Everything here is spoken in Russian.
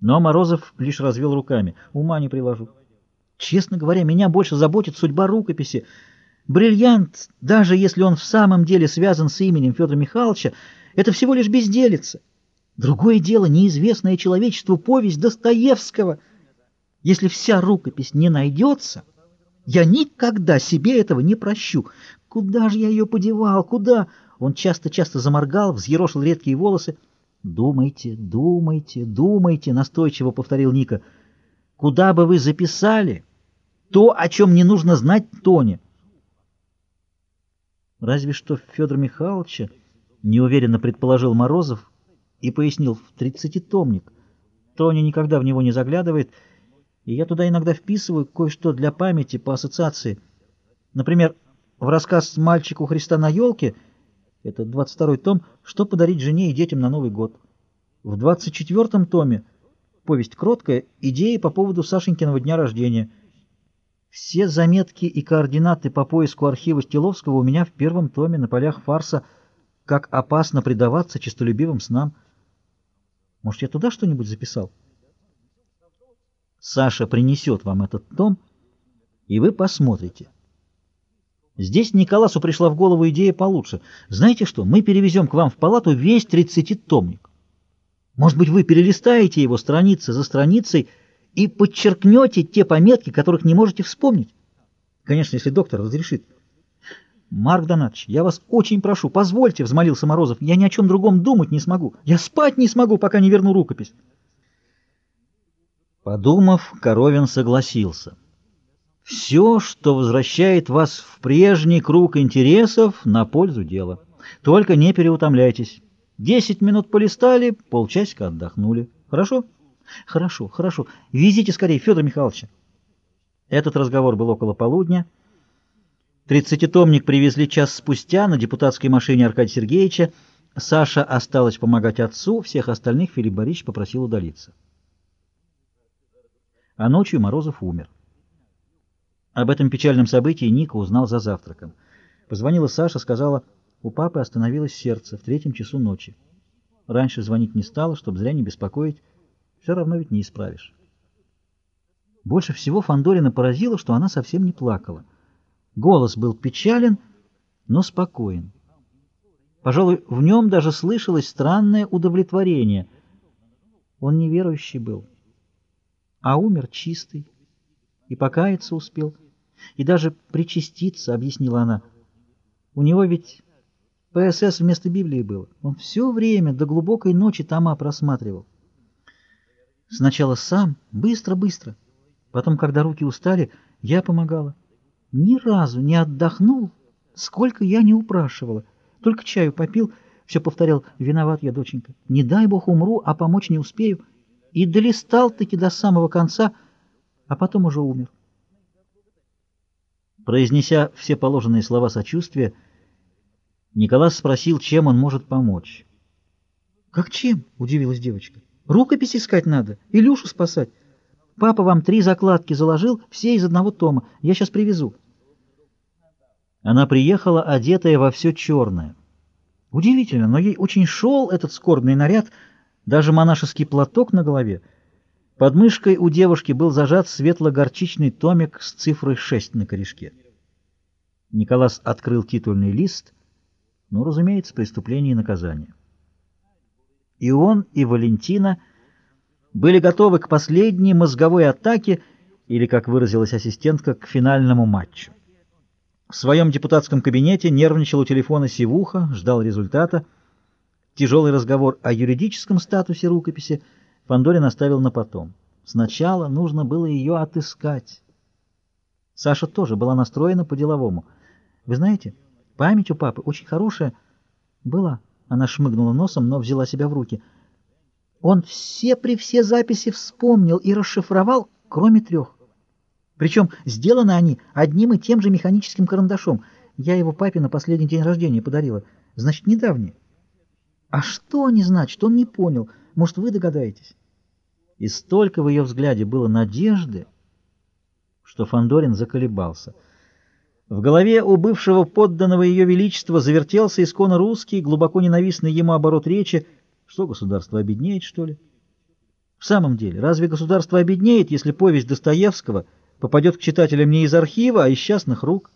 Но Морозов лишь развел руками. Ума не приложу. Честно говоря, меня больше заботит судьба рукописи. Бриллиант, даже если он в самом деле связан с именем Федора Михайловича, это всего лишь безделица. Другое дело неизвестная человечеству повесть Достоевского. Если вся рукопись не найдется, я никогда себе этого не прощу. Куда же я ее подевал? Куда? Он часто-часто заморгал, взъерошил редкие волосы. «Думайте, думайте, думайте», — настойчиво повторил Ника. «Куда бы вы записали то, о чем не нужно знать Тоне?» Разве что Федор Михайловича, неуверенно предположил Морозов и пояснил, в тридцатитомник. Тоня никогда в него не заглядывает, и я туда иногда вписываю кое-что для памяти по ассоциации. Например, в рассказ «Мальчику Христа на елке» это 22-й том «Что подарить жене и детям на Новый год». В 24-м томе повесть «Кроткая» идеи по поводу Сашенькиного дня рождения. Все заметки и координаты по поиску архива Стиловского у меня в первом томе на полях фарса «Как опасно предаваться честолюбивым снам». Может, я туда что-нибудь записал? Саша принесет вам этот том, и вы посмотрите. Здесь Николасу пришла в голову идея получше. Знаете что, мы перевезем к вам в палату весь тридцатитомник. Может быть, вы перелистаете его страницы за страницей и подчеркнете те пометки, которых не можете вспомнить. Конечно, если доктор разрешит. Марк Донатович, я вас очень прошу, позвольте, — взмолился Морозов, — я ни о чем другом думать не смогу. Я спать не смогу, пока не верну рукопись. Подумав, Коровин согласился. Все, что возвращает вас в прежний круг интересов, на пользу дела. Только не переутомляйтесь. Десять минут полистали, полчасика отдохнули. Хорошо? Хорошо, хорошо. Везите скорее Федора Михайловича. Этот разговор был около полудня. Тридцатитомник привезли час спустя на депутатской машине Аркадия Сергеевича. Саша осталась помогать отцу, всех остальных Филипп Борисович попросил удалиться. А ночью Морозов умер. Об этом печальном событии Ника узнал за завтраком. Позвонила Саша, сказала, у папы остановилось сердце в третьем часу ночи. Раньше звонить не стала, чтобы зря не беспокоить. Все равно ведь не исправишь. Больше всего Фандорина поразило, что она совсем не плакала. Голос был печален, но спокоен. Пожалуй, в нем даже слышалось странное удовлетворение. Он неверующий был, а умер чистый, и покаяться успел. И даже причаститься, — объяснила она. У него ведь ПСС вместо Библии было. Он все время до глубокой ночи тома просматривал. Сначала сам, быстро-быстро. Потом, когда руки устали, я помогала. Ни разу не отдохнул, сколько я не упрашивала. Только чаю попил, все повторял, виноват я, доченька. Не дай бог умру, а помочь не успею. И долистал-таки до самого конца, а потом уже умер. Произнеся все положенные слова сочувствия, Николас спросил, чем он может помочь. «Как чем?» — удивилась девочка. «Рукопись искать надо, Илюшу спасать. Папа вам три закладки заложил, все из одного тома. Я сейчас привезу». Она приехала, одетая во все черное. Удивительно, но ей очень шел этот скорбный наряд, даже монашеский платок на голове. Под мышкой у девушки был зажат светло-горчичный томик с цифрой 6 на корешке. Николас открыл титульный лист, ну, разумеется, преступление и наказание. И он, и Валентина были готовы к последней мозговой атаке, или, как выразилась ассистентка, к финальному матчу. В своем депутатском кабинете нервничал у телефона Сивуха, ждал результата. Тяжелый разговор о юридическом статусе рукописи – Фандорин оставил на потом. Сначала нужно было ее отыскать. Саша тоже была настроена по-деловому. Вы знаете, память у папы очень хорошая. Была. Она шмыгнула носом, но взяла себя в руки. Он все при все записи вспомнил и расшифровал, кроме трех. Причем сделаны они одним и тем же механическим карандашом. Я его папе на последний день рождения подарила. Значит, недавние. А что они значат, он не понял. Может, вы догадаетесь? И столько в ее взгляде было надежды, что Фандорин заколебался. В голове у бывшего подданного ее величества завертелся исконно русский, глубоко ненавистный ему оборот речи. Что государство обеднеет, что ли? В самом деле, разве государство обеднеет, если повесть Достоевского попадет к читателям не из архива, а из частных рук?